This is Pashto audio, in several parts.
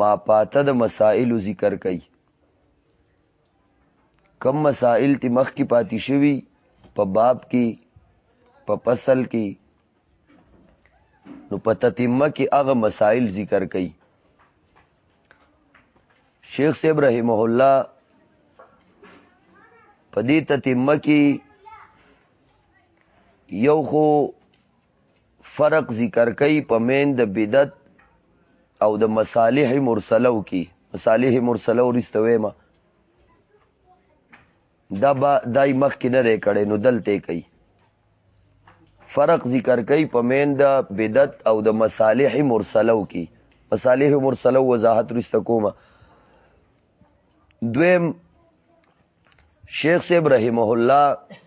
ما پاته د مسائلو ذکر کوي کم مسائل تی مخ کی پاتی شوی په باب کې په فصل کې نو په تتمه کې هغه مسائل ذکر کړي شیخ صاحب رحمه الله په دې تتمه کې یو خو فرق ذکر کوي په مین د بدعت او د مصالح مرسلو کې مصالح مرسلو رستوي ما دا با دای مخ کې نه کړي نو دلته کوي فرق ذکر کوي په مین د بدعت او د مصالح مرسلو کې مصالح مرسلو وضاحت رسته کومه دویم شیخ صاحب رحمه الله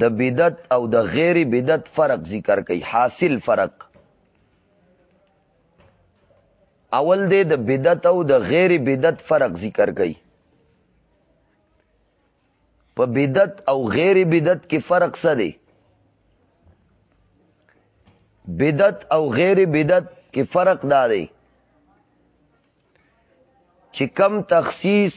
د بدعت او د غیر بدعت فرق ذکر کوي حاصل فرق اول دې د بدعت او د غیر بدعت فرق ذکر کوي په بدعت او غیر بدعت کې فرق څه دی بدعت او غیر بدعت کې فرق دا دی چې کم تخصیص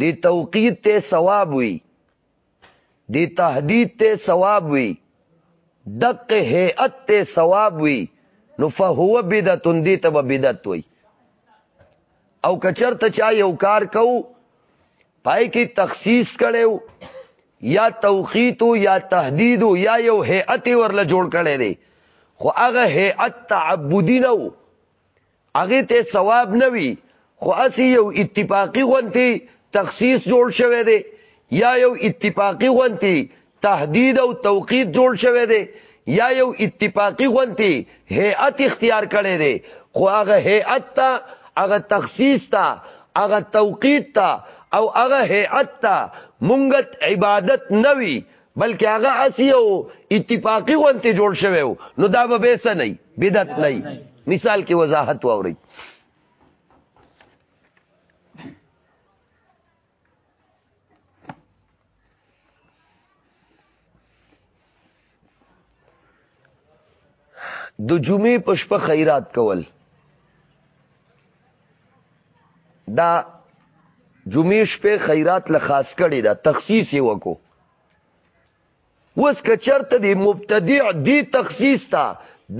دی توقید ته ثواب وی دی تهدید ته ثواب وی دق هيئت ته ثواب وی نو فهو بدعتون دی ته بدعت وی او کچرته چا یو کار کو پای کې تخصیص کړو یا توقیت یا تهدید یا یو هیئت ورله جوړ کړي دي خو هغه هیئت تعبدی نه وو هغه ته ثواب نه وي خو اسی یو اتفاقی غونتی تخصیص جوړ شوه دی یا یو اتفاقی غونتی تهدید او توقید جوړ شوه دی یا یو اتفاقی غونتی هیئت اختیار کړي دی خو هغه هیئت ته هغه تخصیص ته هغه توقید ته او هغه هیئت ته مونږت عبادت نوي بلکې هغه اسی او اتفاقی غونته جوړ شوی نو دا به بیسه نه بدعت نه مثال کې وضاحت ووري د جمعې په شپه خیرات کول دا جمعې شپې خیرات له خاص کړي دا تخصیص یې وکړو وس که چرته دی مبتدع دی تخصیص تا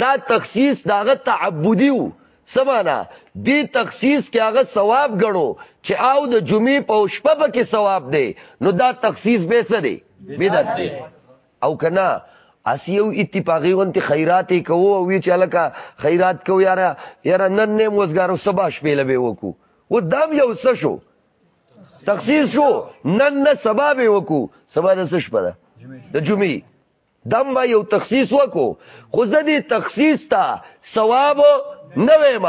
دا تخصیص داغه تعبدی وو سمانا دی تخصیص کې هغه ثواب غنو چې او د جمعې په شپه کې ثواب دی نو دا تخصیص به څه دی بدعت دی او کنا اسیو اتفاقی غونتی خیرات کوو او وی چې لکه خیرات کو یاره یاره نن نه موزګارو سبا شپې لبه وکو و دام یو څه شو تخصیص شو نن نه سبا به وکو سبا د څه شپه ده د جمعې دم ما یو تخصیص وکو خو زه دې تخصیص ته ثواب نه ویم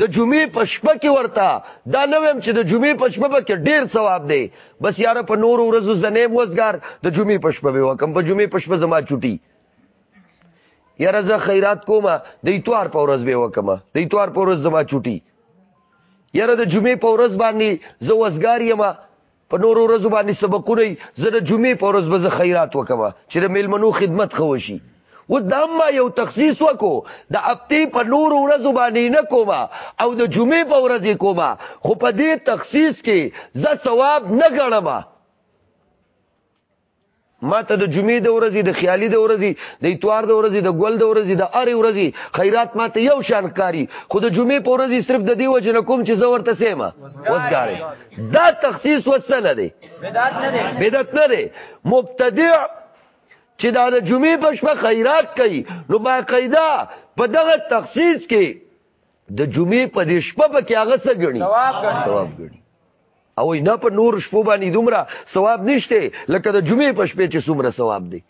د جمعې په شپه کې ورته دا نه ویم چې د جمعې په شپه کې ډیر ثواب دی بس یاره په نور ورځو زنه وزګار د جمعې پښپه به وکم په جمعې پښپه زما چټي یاره زه خیرات کوم د اتوار په ورځ به وکم د اتوار په ورځ زما چټي یاره د جمعې په ورځ باندې زه وزګار یم په نور ورځو باندې سبقونه زه د جمعې په ورځ به زه خیرات وکم چې د میلمنو خدمت خوشي و دما یو تخصیص وکو د هفته په نور ورځو باندې نه کوما او د جمعې په ورځ کوما خو په دې تخصیص کې ز ثواب نه غړم ما ته د جمعې د ورځې د خیالي د ورځې د اتوار د ورځې د ګل د ورځې د اری ورځې خیرات ما ته یو شان کاری خو د جمعې په ورځې صرف د دې وجه نه کوم چې زه ورته سیمه وسګارې دا تخصیص وسنه دی بدعت نه دی بدعت نه دی مبتدع چې دا د جمعې په شپه خیرات کوي نو باقاعده په دغه تخصیص کې د جمعې په دې شپه په کې هغه څه غني ثواب غني او نه په نور شپو باندې دومره ثواب نشته لکه د جمعې په شپه چې څومره ثواب دی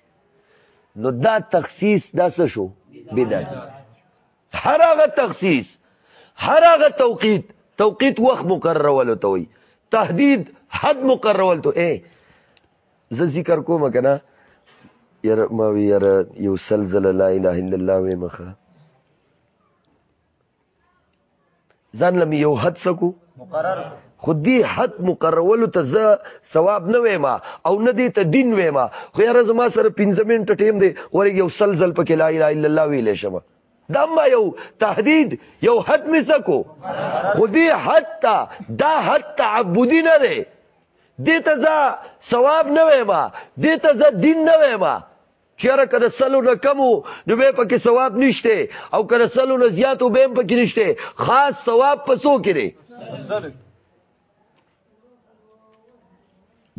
نو دا تخصیص دا څه شو بدعت هر هغه تخصیص هر هغه توقیت توقیت وخت مقرر ولته وي تهدید حد مقرر ولته اے زه ذکر کوم کنه ير ما وی ير یو سلزل لا اله الا الله وې مخه ځان لم یو حد سکو مقرر خو دې حد مقررولو ته زه ثواب نه وایم او نه دې ته دین وایم خو یاره زما سره 15 منټ ټیم دی ورګ یو سلزل پکې لا اله الا الله ویلې شمه دا ما یو تهدید یو حد می سکو خو دې حد ته دا حد تعبدی نه دی دې ته زه ثواب نه وایم دې ته زه دین نه وایم چیرې کده سلو نه کمو نو به پکې ثواب نشته او کده سلو نه زیاتو به پکې نشته خاص ثواب پسو کړي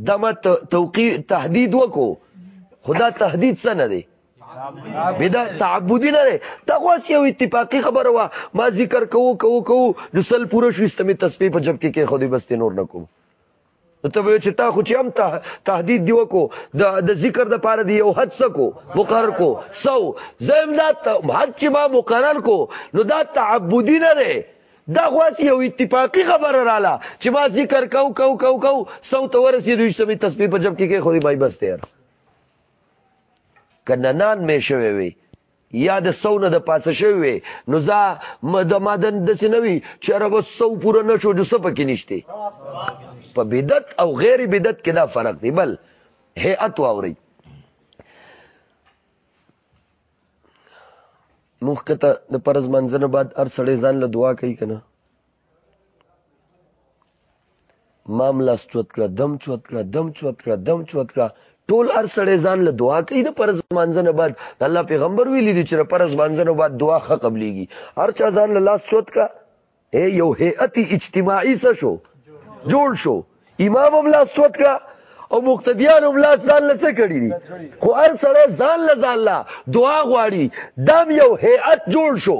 دمه توقی تهدید وکو خدا تهدید څه نه دی بدا تعبدی نه لري دا خو یو اتفاقی خبره وا ما ذکر کوو کوو کوو د سل پوره شو استمه تسبیح په جب کې کې خو دې بس نور نه کوم ته به چې تا خو چې هم ته تهدید دی وکړو د د ذکر د پاره دی یو حد سکو مقرر کو سو زم دا حد چې ما مقرر کو نو دا تعبدی نه دی دا خو یو اتفاقی خبره رااله چې ما ذکر کو کو کو کو سو ته ورسېدو چې سمې تسبیح په جب کې کې خو دی بای بس تیر کنه نان مې شوي وي یا د سو نه د پاسه شوی نو ځا د مادن د سنوي چې رب سو پوره نشو جو سپ کې نشته په بدعت او غیر بدعت کې دا فرق دی بل هيئت واوري مخکته د پرز منځنه بعد ار سړې ځان له دعا کوي کنه معاملہ چوت کړه دم چوت کړه دم چوت کړه دم چوت کړه ټول هر سړی ځان له دعا کوي د پرز مانځنه بعد الله پیغمبر ویلي دي چې پرز مانځنه بعد دعا ښه قبليږي هر چا ځان له لاس چوت کړه اے یو هیئت اجتماعي څه شو جوړ شو امام هم لاس چوت کړه او مقتدیان هم لاس ځان لسه کړی دي خو هر سړی ځان له ځان لا دعا غواړي دام یو هیئت جوړ شو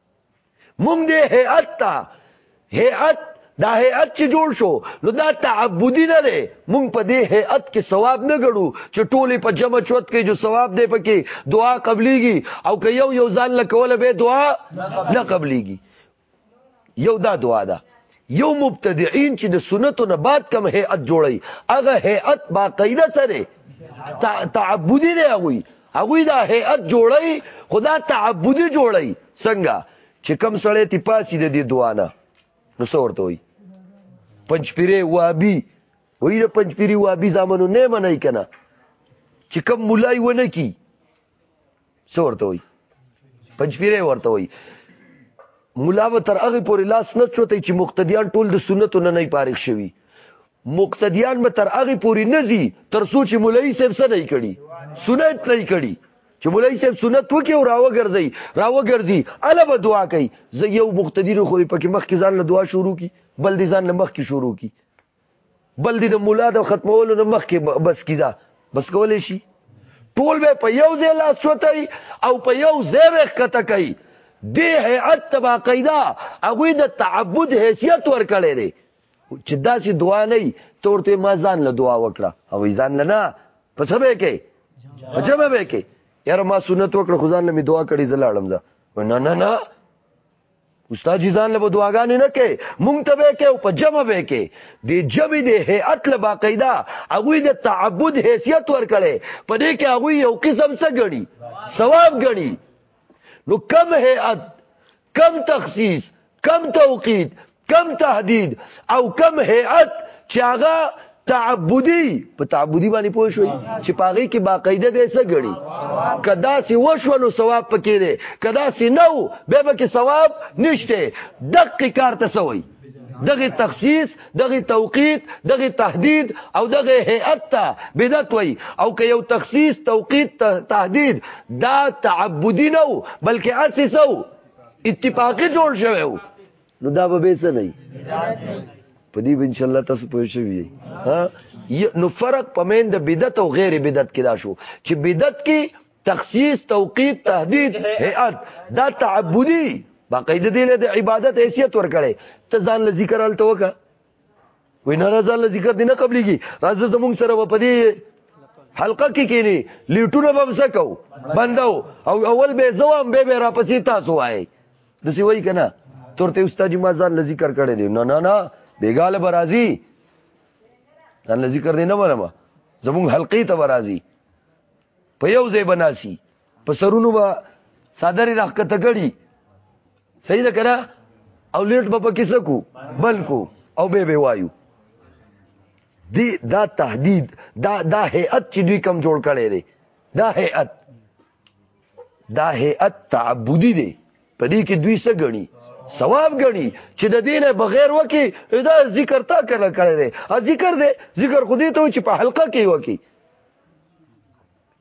مونږ دې هيئت ته هيئت دا هيئت چې جوړ شو نو دا تعبدي نه دی مونږ په دې هيئت کې ثواب نه ګړو چې ټوله په جمع چوت کې جو ثواب دی پکې دعا قبليږي او که یو یو ځان لکوله به دعا نه قبليږي یو دا دعا ده یو مبتدعين چې د سنتو نه بعد کم هيئت جوړي هغه هيئت باقاعده سره تعبدي دی هغه هغه دا هيئت جوړي خدا تعبدي جوړي څنګه چې کم سړی تی پاسي د دې دوانه نو څورته وي پنځپيره وابي وای د پنځپيري وابي زامنو نه منای کنه چې کم مولای ونه کی څورته وي پنځپیره ورته وي مولا به تر هغه پورې لاس نه چوتې چې مقتدیان ټول د سنتو نه نه فارغ شوي مقتدیان به تر هغه پورې نه زی تر څو چې مولای صاحب سره نه کړي سنت نه کړي چې مولای صاحب سنت وکي او راو ګرځي راو ګرځي الا به دعا کوي زه یو مقتدی خو په کې مخ کې ځان له دعا شروع کی بل دې ځان له مخ کې شروع کی بل دې د مولا د ختمولو نه مخکې بس کیزا بس کولې شي ټول به په یو ځای لاس چوتای او په یو ځای وخته کوي دې هيئت تبا قاعده هغه د تعبد حیثیت ورکړي دي چې داسې دعا نه تورته ما ځان له دعا وکړه او ځان له نه په سبه کې په جمع به کې یاره ما سنت وکړه خدان له می دعا کړې زلاړم زه نه نه نه استاد جی ځان له دعاګانې نه کې مونږ ته به کې او په جمع به کې د جمع د هيئت له باقاعده هغه د تعبد حیثیت ورکړي په دې کې هغه یو قسم څه غړي ثواب غړي نو کم هيئت کم تخصیص کم توقید کم تهدید او کم هيئت چې هغه تعبدی په تعبدی باندې پوه شوي چې پاغي کې باقاعده دې څه غړي کدا سي وشولو ثواب پکې دی کدا سي نو به به کې ثواب نشته دقیق کار ته سوي دغه تخصیص دغه توقیت دغه تهدید او دغه هيئت ته بدعت وای او که یو تخصیص توقیت تهدید دا تعبدی نو بلکې اساسو اتفاقی جوړ شوی نو دا به به څه نه وي په دې ان شاء الله تاسو پوه شئ ها نو فرق پمن د بدعت او غیر بدعت کې دا شو چې بدعت کې تخصیص توقیت تهدید هيئت دا تعبدي باقاعده دې له عبادت حیثیت ورکړي ته ځان له ذکر الته وکړه وینا رضا له ذکر دینه قبليږي راځه زمونږ سره په دې حلقه کې کینی لیټونه به وسکو بندو او اول به زوام به به را پسې تاسو وای د سی وای کنه ترته استاد ما ځان لذکر کړی دی نه نه نه بیګاله برازي ځان لذکر دی نه منم زموږ حلقې ته برازي په یو ځای بناسي په سرونو به صادر راخته کړي صحیح ده کنه او لیټ به پکې سکو بلکو او به به وایو دی دا تهدید دا دا هيئت چې دوی کم جوړ کړي دي دا هيئت دا هيئت تعبدي دی په دې کې دوی څه غني ثواب غني چې د دینه بغیر وکي دا ذکر تا کنه کړی دی ا ذکر دی ذکر خو دې ته چې په حلقه کې وکي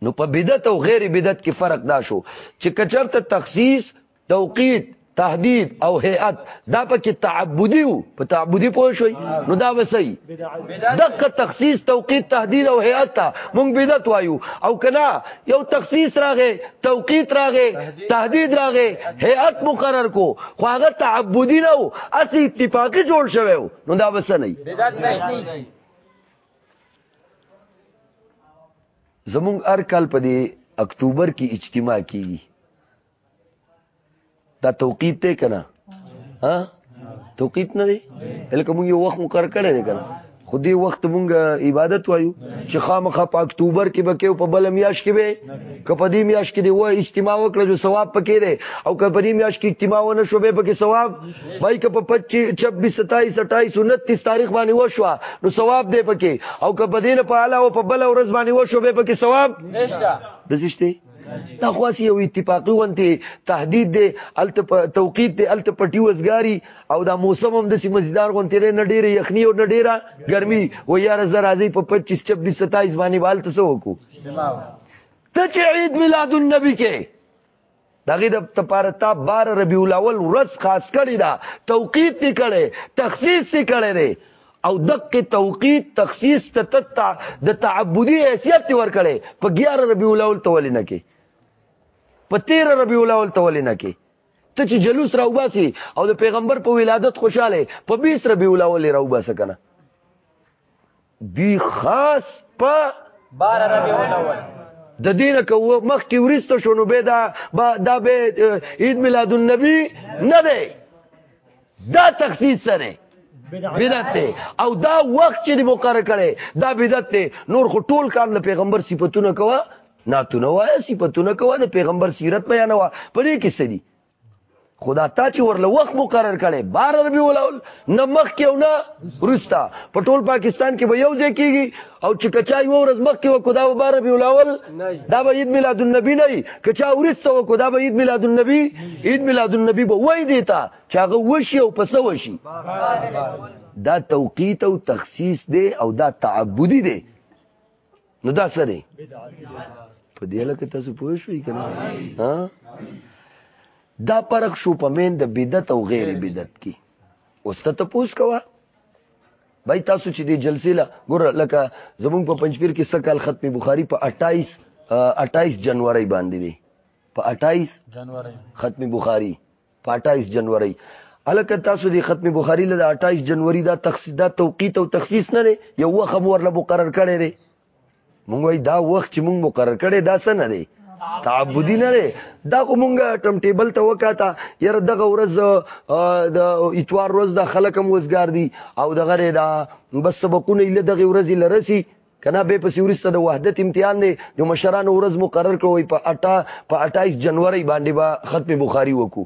نو په بدعت او غیر بدعت کې فرق دا شو چې کچرته تخصیص توقیت تهدید او هيئت دا پکې تعبدي وو په تعبدي پوه شوي نو دا وسي دغه تخصیص توقیت تهدید او هيئت ته مونږ بدعت وایو او کنا یو تخصیص راغې توقیت راغې تهدید راغې هيئت مقرر کو خو هغه تعبدي نه وو اسی اتفاقی جوړ شوی نو دا وسني بدعت نه زمونږ هر کال په دې اکتوبر کې اجتماع کیږي دا توقیت دی کنه ها توقیت نه دی لکه موږ یو وخت مقرر کړی دی کنه خو دې وخت مونږ عبادت وایو چې خامخا په اکتوبر کې بکې او په بل میاش کې به کپه دې میاش کې دی و اجتماع وکړه جو ثواب پکې دی او کپه دې میاش کې اجتماع ونه شو به پکې ثواب بای کپه 25 26 27 28 29 تاریخ باندې وشو نو ثواب دی پکې او کپه دې نه په اعلی او په بل ورځ باندې وشو به پکې ثواب نشته د زشته دا خو اسی یو اتفاقی غونتی تهدید دی الته توقیت دی الته پټی وزګاری او دا موسم هم د سیمزدار غونتی نه ډیره یخنی او نه ډیره ګرمي و یار زر راځي په 25 26 27 باندې والته سو کو ته چې عید میلاد النبی کې دغه د تپاره تا بار ربیع الاول ورځ خاص کړی دا توقیت نکړي تخصیص نکړي او دقه توقیت تخصیص ته تتا د تعبدي حیثیت ورکړي په 11 ربیع الاول تولې نه کې په 13 ربیع الاول تولې نه کې ته چې جلوس راوباسي او د پیغمبر په ولادت خوشاله په 20 ربیع الاول راوباسه کنه دی خاص په 12 ربیع الاول د دینه کو مخ کې ورسته شونو به دا دا به عید میلاد النبی نه دی دا تخصیص سره بدعت دی او دا وخت چې مقرر کړي دا بدعت دی نور خو ټول کار له پیغمبر صفاتونه کوه ناتونه وای صفاتونه کوه د پیغمبر سیرت بیان وا پرې کې سړي خدا تا چې ورله وخت مقرر کړي بار ربي ولاول نه مخ کې او نه رستا په ټول پاکستان کې به یو ځای کیږي او چې کچا یو ورځ مخ کې وکړو دا به بار ربي ولاول دا به عید میلاد النبی نه کچا ورسته وکړو دا به عید میلاد النبی عید میلاد النبی به وای دیتا چې هغه وشي او پس وشي دا توقیت او تخصیص دی او دا تعبدی دی نو دا څه دی په دې لکه تاسو پوه شوي کنه ها دا پرخ شو په مین د بدعت او غیر بدعت کې اوس ته پوس کوه بای تاسو چې د جلسې لا ګور لکه زمونږ په پنځپیر کې سکل ختم بخاری په 28 28 جنوري باندې دی په 28 جنوري ختم بخاری په 28 جنوري الکه تاسو د ختم بخاری له 28 جنوري دا تخصیص دا توقیت او تخصیص نه دی یو وخت مور له مقرر کړی دی مونږ وای دا وخت چې مونږ مقرر کړی دا څه نه دی تعبدی نه دی دا خو مونږ ټم ټیبل ته وکاته یره دغه ورځ د اتوار ورځ د خلکم وزګار دي او دغه دا بس سبقونه له دغه ورځ لرسي کنا به پسې ورسته د وحدت امتحان دی جو مشران ورځ مقرر کړو په 8 په 28 جنوري باندې با ختم بخاری وکړو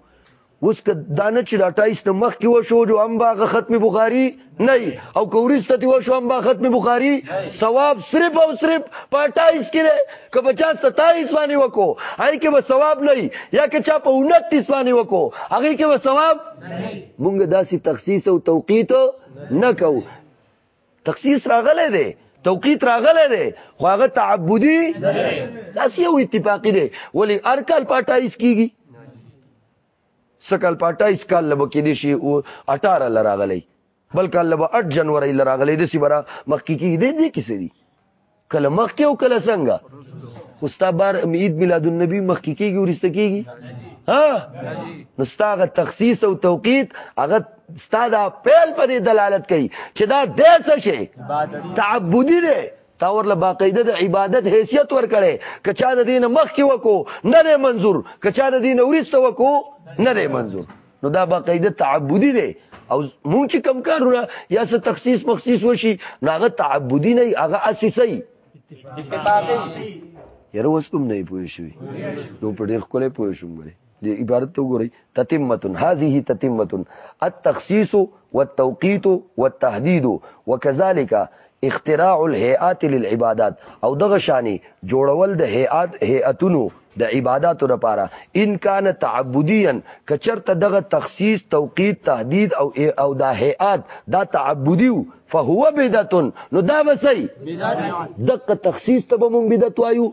اوس که دانه چې 28 نه مخ کې وشو جو هم با ختم بخاری نه او که ورسته تی وشو هم با ختم بخاری ثواب صرف او صرف په 28 کې ده که 50 27 باندې وکړو هاي کې به ثواب نه یا که چا په 29 باندې وکړو هغه کې به ثواب مونږ داسې تخصیص او توقیت نه کوو تخصیص راغلی دی توقیت راغلی دی خو هغه تعبدي داسې یو اتفاقی دی ولی هر کال په اټایس کیږي سکل په اټایس کال لبه کې دي شي او 18 لراغلی بلکې لبه 8 جنوري لراغلی د سیبره مخکې کې دي دي کیسې دي کله مخ کې او کله څنګه خوستا بار عید میلاد النبی مخ کې کېږي ورسته کېږي ها نستاغه تخصیص او توقیت هغه ستاده پیل په دې دلالت کوي چې دا د څه شي تعبدي دی تا ورله باقاعده د عبادت حیثیت ورکړي کچا د دین مخ کې وکو نه منظور کچا د دین ورسته وکو نه منظور نو دا باقاعده تعبدي دی او مونږ چې کم کارونه یا څه تخصیص مخصیص وشي ناغه تعبدي نه هغه اساسي اتفاقي یره اوس کوم نه پوه شوی نو په ډیر خپل پوه شوم غره د عبارت ته وګورئ تتمتن هذه تتمتن التخصيص والتوقيت والتحديد وكذلك اختراع الهیئات للعبادات او دغه شانې جوړول د هیئات هیئتونو د عباداتو لپاره ان کان تعبديا که چرته دغه تخصیص توقیت تهدید او او دا هیئات دا تعبدي فهو بدعت نو دا وسی دغه تخصیص ته به مونږ بدعت وایو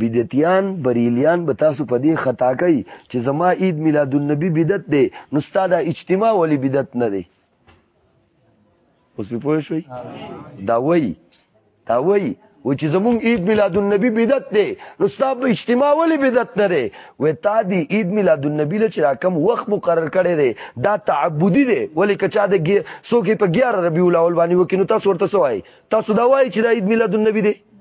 بدعتیان بریلیان به تاسو په دې خطا کوي چې زما عید میلاد النبی بدعت دی نو ستا دا اجتماع ولی بدعت نه دی اوس په پوه شوي دا وایي دا وایي و چې زمونږ عید میلاد النبی بدعت دی نو ستا به اجتماع ولی بدعت نه دی و تا دی عید میلاد النبی له چې راکم وخت مقرر کړی دی دا تعبدي دی ولی کچا د سوکې په 11 ربیع الاول باندې وکینو تاسو ورته سوای تاسو دا وایي چې دا عید میلاد النبی دی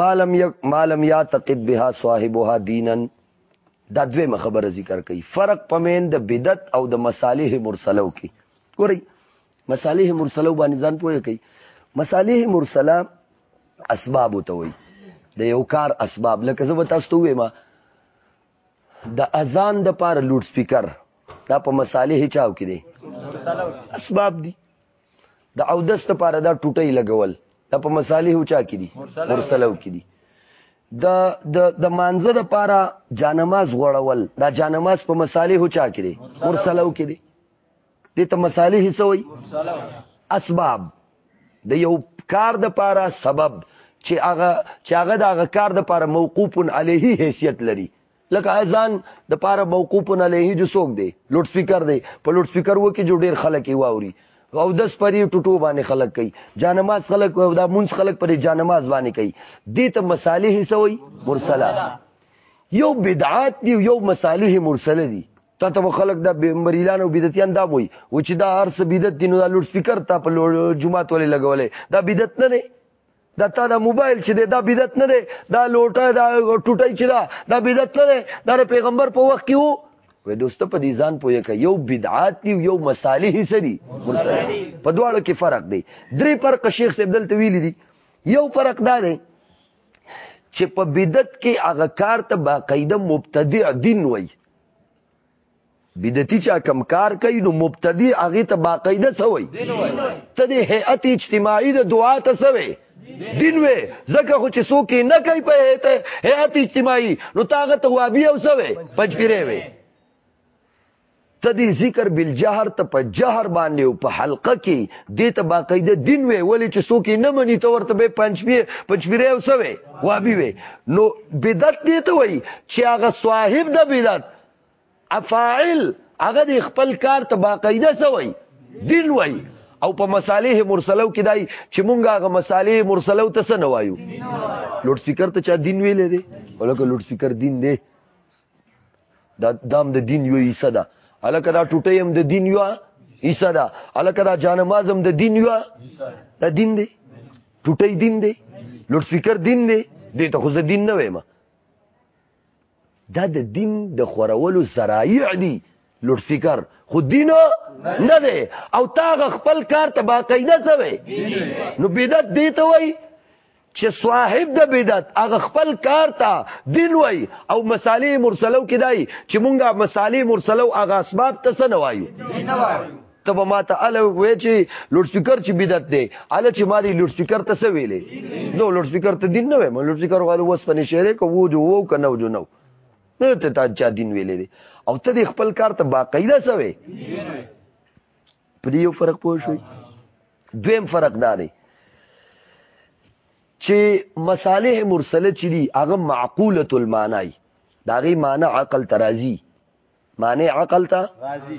مالم یک مالم یا تقد بها صاحبها دینا دا دوی مخبر ذکر کوي فرق پمین د بدعت او د مصالح مرسلو کې ګوري مصالح مرسلو باندې ځان پوهه کوي مصالح مرسله اسباب ته وي د یو کار اسباب لکه زه تاسو ته وایم د اذان د پار لوډ سپیکر دا په مصالح چاو کې دي اسباب دي د اودس لپاره دا ټوټي لګول دا په مصالح چا کې دي مرسلو کې دي د د د مانزه د پاره جانماز غوړول دا جانماز په مصالح چا کې دي مرسلو کې دي دې ته مصالح سوي اسباب د یو کار د پاره سبب چې هغه چې هغه د هغه کار د پاره موقوف علیه حیثیت لري لکه ځان د پاره موقوف نه لهي جو سوق دی لوډ سپیکر دی په لوډ سپیکر وکي جو ډیر خلک یې واوري او د سپری ټټو باندې خلک کوي جانماز خلک او دا مونږ خلک پر جانماز باندې کوي دې ته مصالح سوي مرسله یو بدعات دی یو مصالح مرسله دي تا ته خلک د مریدان او بدعتيان دا وای و چې دا هر څه بدعت دي نو دا لوډ سپیکر ته په جمعه تولې لګولې دا بدعت نه نه دا تا دا موبایل چې دا بدعت نه دی دا لوټه دا ټوټه چې دا دا بدعت نه دی دا پیغمبر په وخت کې وو وې دوست په دې ځان پوهه کې یو بدعات دی یو مصالح سری په دواړو کې فرق دی درې فرق شیخ صاحب دلته ویل دي یو فرق دا دی چې په بدعت کې هغه کار ته باقاعده مبتدع دین وای بدعتي چا کم کار کوي نو مبتدی هغه ته باقاعده سوی ته د هيئت اجتماعي د دعا ته سوی دین وې زکه خو چې څوک نه کوي په هيئت اجتماعي نو تاغه ته وابي او سوی پنځپیره وې ته دې ذکر بل جهر ته په جهر باندې او په حلقه کې دې ته باقاعده دین وې ولې چې څوک نه مني ته ورته به پنځپیره پنځپیره او سوی وابي وې نو بدعت دې ته وای چې هغه صاحب د بدعت افاعل هغه د خپل کار ته باقاعده سوی دین وای او په مصالح مرسلو کې دای چې مونږه هغه مصالح مرسلو ته څه نوایو لوډ سپیکر ته چا دین ویلې دی ولکه لوډ سپیکر دین دی دا دام د دین یو حصہ ده الکه دا ټوټه هم د دین یو حصہ ده الکه دا جانماز هم د دین یو دا دین دی ټوټه دین دی لوډ سپیکر دین دی دې ته خو زه دین نه وایم دا د دین د خورولو ذرایع دي لوډ سپیکر خو دین نه دی او تاغه خپل کار ته باقاعده سوی نو بدعت دی ته وای چې صاحب د بدعت هغه خپل کار ته دین وای او مصالح مرسلو کې دای چې مونږه مصالح مرسلو هغه اسباب ته سن وایو ته به ما ته اله وې چې لوډ سپیکر چې بدعت دی اله چې ما دی لوډ سپیکر ته څه ویلې نو لوډ سپیکر ته دین نه وې ما لوډ سپیکر غواړم وس پني شعر کو وو جو وو کنه جو نو نه ته تا چا دین ویلې دی او ته د خپل کار ته باقاعده څه وې په دې یو فرق پوه شو دویم فرق دا دی چې مصالح مرسله چې دي هغه معقوله المعنی دا غي معنی عقل ترازی معنی عقل ته راضی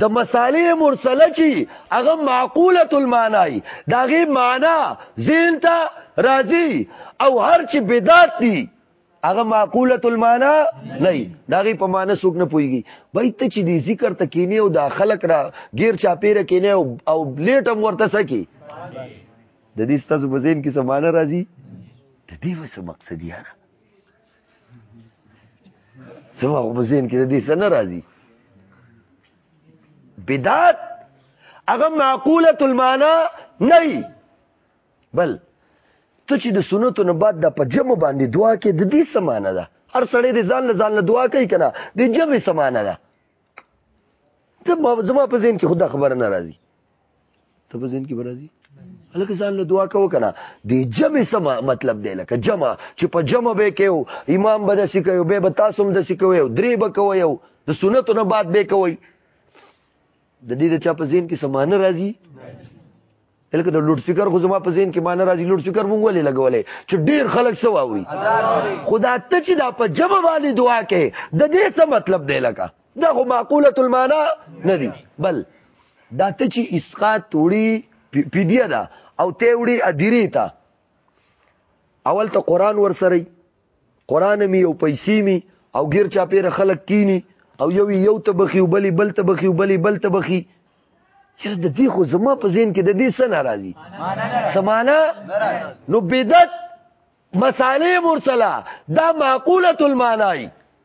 د مصالح مرسله چی هغه معقوله المعنی داغه معنا ذهن ته راضی او هر چی بدعت دی هغه معقوله المعنی نه داغه په معنا سوک نه پويږي بای ته چې دی ذکر ته کینی او د خلق را غیر چا پیره کینی او او لیټ هم ورته سکی د دې ستاسو په ذهن کې سمانه راځي د دې وسه مقصد یاره زما خو په ذهن کې د دې څه نه راځي بدعت هغه معقوله المانا نه بل ته چې د سنتو نه بعد د په جمع باندې دعا کې د دې سمانه ده هر سړی د ځان له ځان له دعا کوي کنه د جمع سمانه ده زما په ذهن کې خدا خبره ناراضي ته په ذهن کې برازي لکه ځان له دعا کو کنه د جمع سم مطلب دی لکه جمع چې په جمع به کېو امام به د سکیو به به تاسو هم د سکیو درې به کوي د سنتو نه بعد به کوي د دې د چا په ذهن کې سمانه راځي لکه د لوډ سپیکر خو زما په ذهن کې مان راځي لوډ سپیکر مونږ ولې لګولې چې ډیر خلک سو واوري خدا ته چې دا په جمع باندې دعا کوي د دې څه مطلب دی لکه دا خو معقوله المانا نه دی بل دا ته چې اسقات وړي پیډیا دا او ته وړي اديري تا اول ته قران ور سره قران می او پیسې می او غیر چا پیر خلق کینی او یو یو تبخی او بلی بل تبخی او بلی بل تبخی یره د دې خو زما په ذهن کې د دې سن ناراضي سمانا نو بدعت مسالې مرسله دا معقوله المعنی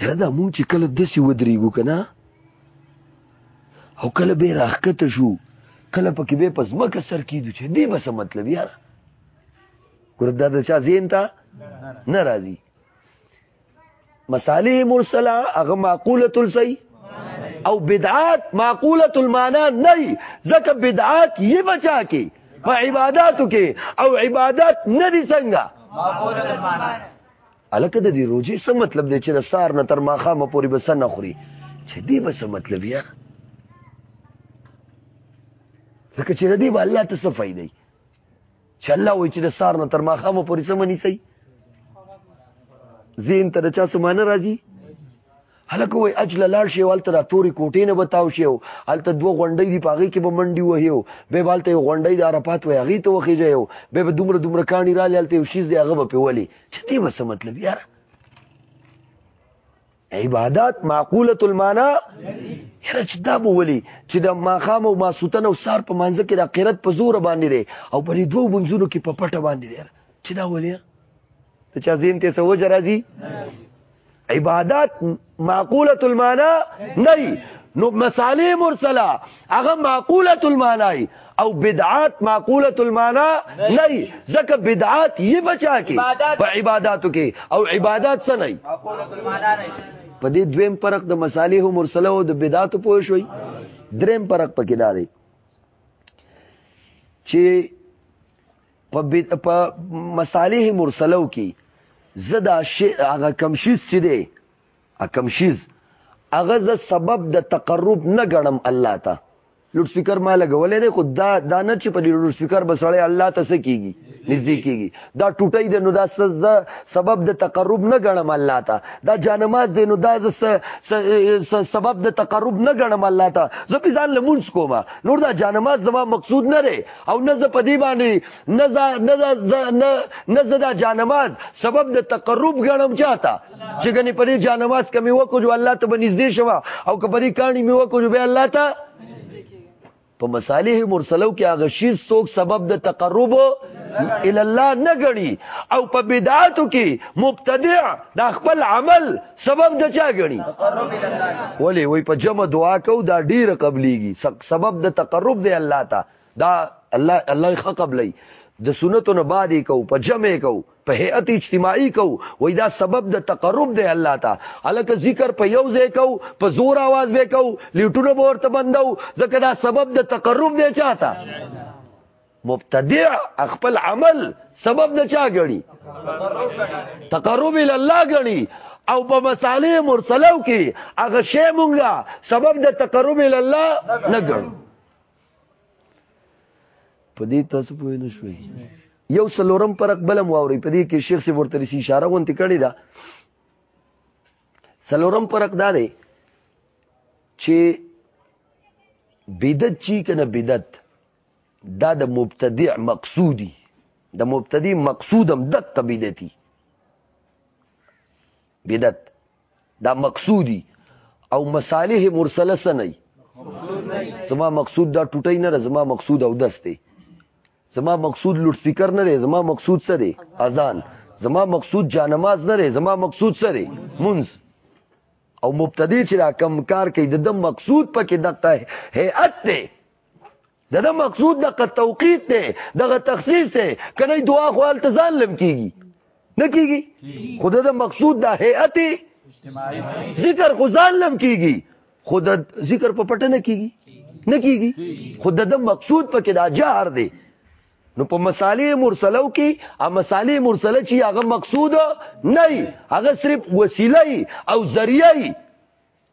یاره دا مونږ چې کله داسې ودرېږو که نه او کله به یې راښکته شو کله پکې به یې په ځمکه سر کېدو چې دې به څه مطلب یاره ګوره دا د چا ذهن ته نه راځي مصالح مرسله هغه معقوله الصحیح او بدعات معقوله المعنى نه ځکه بدعات یې بچا کې په عبادتو کې او عبادت نه دي څنګه معقوله المعنى الکه د دې روزي څه مطلب دی چې د سار نه تر ماخامه پورې بس نه خوري چې دې بس مطلب یې ځکه چې دې به الله ته څه فائدې چې الله وایي چې د سار نه تر ماخامه پورې څه منی سي زین ته د چا سمانه راځي هلک وای اجل لاړ شي والته دا توري کوټې نه بتاو شي او الته دوه غونډې دی پاغي کې به منډي وهیو به بالته یو غونډې د عرفات وای هغه ته وخی جایو به به دومره دومره کانی را لالته یو شیز دی هغه به په ولی چې دې وسه مطلب یار عبادت معقوله المانا یره چې دا به ولی چې د ماخام او ماسوتن او سار په منځ کې د قرت په زور باندې دی او په دې دوه منځونو کې په پټه باندې دی چې دا ولیا ته چا زین ته سو جرا دي عبادت معقوله المعنى نه نو مسالې مرسله هغه معقوله المعنى او بدعات معقوله المعنى نه ځکه بدعات یې بچا کې په عبادتو کې او عبادت څه نه معقوله المعنى نه په دې دویم فرق د مصالح مرسله او د بدعات پوه شوي دریم فرق پکې دا دی چې په مصالح مرسلو کې زدا شی هغه کمشیز چې دی ا کمشیز هغه ز سبب د تقرب نه غړم الله ته لوډ سپیکر ما لګولې نه خود دا دا نه چې په لوډ سپیکر بسړې الله ته سکیږي نږدې کیږي دا ټوټي د نو دا سبب د تقرب نه غړم الله ته دا جانماز د نو دا سبب د تقرب نه غړم الله ته زه په ځان لمونځ کوم نور دا جانماز زما مقصود نه او نه زه په دې باندې نه زه نه زه نه نه زه دا جانماز سبب د تقرب غنم چاته چې غني په دې جانماز کمی وکړو جو الله ته بنزدې شوه او که په دې کانی می وکړو جو به الله ته په مصالح مرسلو کې هغه شی څوک سبب د تقرب ال الله نه غړي او په بدعاتو کې مبتدع دا خپل عمل سبب د چا غني ولی وای په جمع دعا کو دا ډیر قبليږي سبب د تقرب دی الله ته دا الله الله خ قبلي د سنتو نه بعد کو په جمع کو په هيئت اجتماعي کو وای دا سبب د تقرب دی الله ته الکه ذکر په یو ځای کو په زور आवाज به کو لیټونه ورته بندو ځکه دا سبب د تقرب دی چاته مبتدع خپل عمل سبب د چا غړي تقرب الى الله غړي او په مصالح مرسلو کې هغه شی مونږه سبب د تقرب الى الله نه غړو په دې تاسو پوه نه شوي یو سلورم پرک بلم واوري په دې کې شیخ سی ورته رسی اشاره غونتی کړی دا سلورم پرک دا دی چې بدعت چی کنه بدعت دا د مبتدع مقصودی د مبتدی مقصودم دت بدعتي بدعت دا مقصودی او مصالح مرسله سنئی زما مقصود دا ټوټی نه زما مقصود او دس دی زما مقصود لوډ سپیکر نه دی زما مقصود څه دی اذان زما مقصود جانماز نه دی زما مقصود څه دی منز او مبتدی چې را کم کار کوي د دم مقصود پکې دغه هيئت دی دا د مقصود د توقیت ته دغه تخصیص ته کنه دعا خو التزام لم کیږي نه کیږي خود د مقصود د هيئت ذکر خو ځان لم کیږي خود ذکر په پټه نه کیږي نه کیږي خود د مقصود په کې دا جهر دی نو په مصالح مرسلو کې ا مصالح مرسله چې هغه مقصود نه هغه صرف وسیله او ذریعہ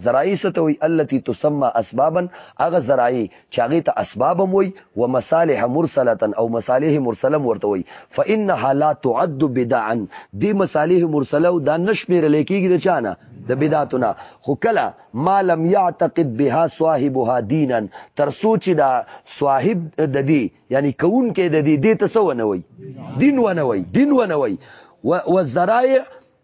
ذرایع څه ته وایي؟ التي تسمي اسبابا، هغه ذرایع چې هغې ته اسباب هم وایي، ومصالح مرسلة او مصالح مرسله هم ورته وایي، فإنها لا تعد بدعا، دې مصالح مرسله او دا نه شمېرل کېږي د چا نه؟ د بدعتو نه، خو کله، ما لم يعتقد بها صاحبها دينا، تر څو چې دا صاحب د دې، یعنې کوونکی د دې، دې ته څه ونه وایي؟ دین ونه وایي، دین ونه وایي، والذرائع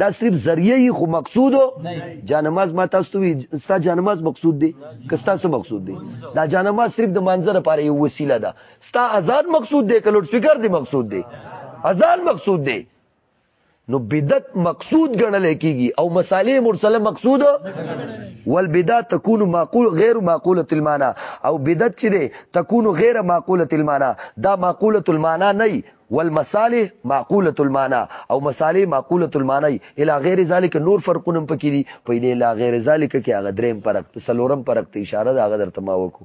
دا صرف ذریعہ یې خو مقصود جانماز ما تاسو ته ستا جانماز مقصود دی کستا څه مقصود دی دا جانماز صرف د منظر لپاره یو وسیله ده ستا آزاد مقصود دی کلوډ سپیکر دی مقصود دی آزاد مقصود دی نو بدعت مقصود ګڼل کیږي او مصالح مرسله مقصود والبدعه تكون معقول غیر معقوله المعنى او بدعت چې ده تكون غیر معقوله المعنى دا معقوله المعنى نه والمصالح معقولة المعنی او مصالح معقولة المعنی الی غیر ذلک نور فرقونه هم پکې دي په دې الی غیر ذلک کې هغه دریم فرق څلورم فرق ته اشاره ده هغه درته ما وکړو